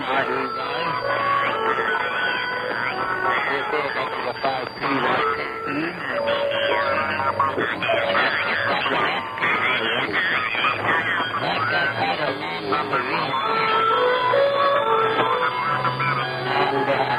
hiding guys. They said about the 5P right there. That guy had a long number one. And, uh,